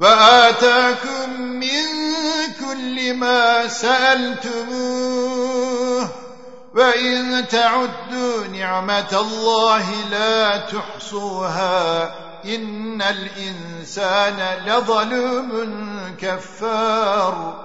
وآتاكم من كل ما سألتموه وإن تعدوا نعمة الله لا تحصوها إن الإنسان لظلوم كفار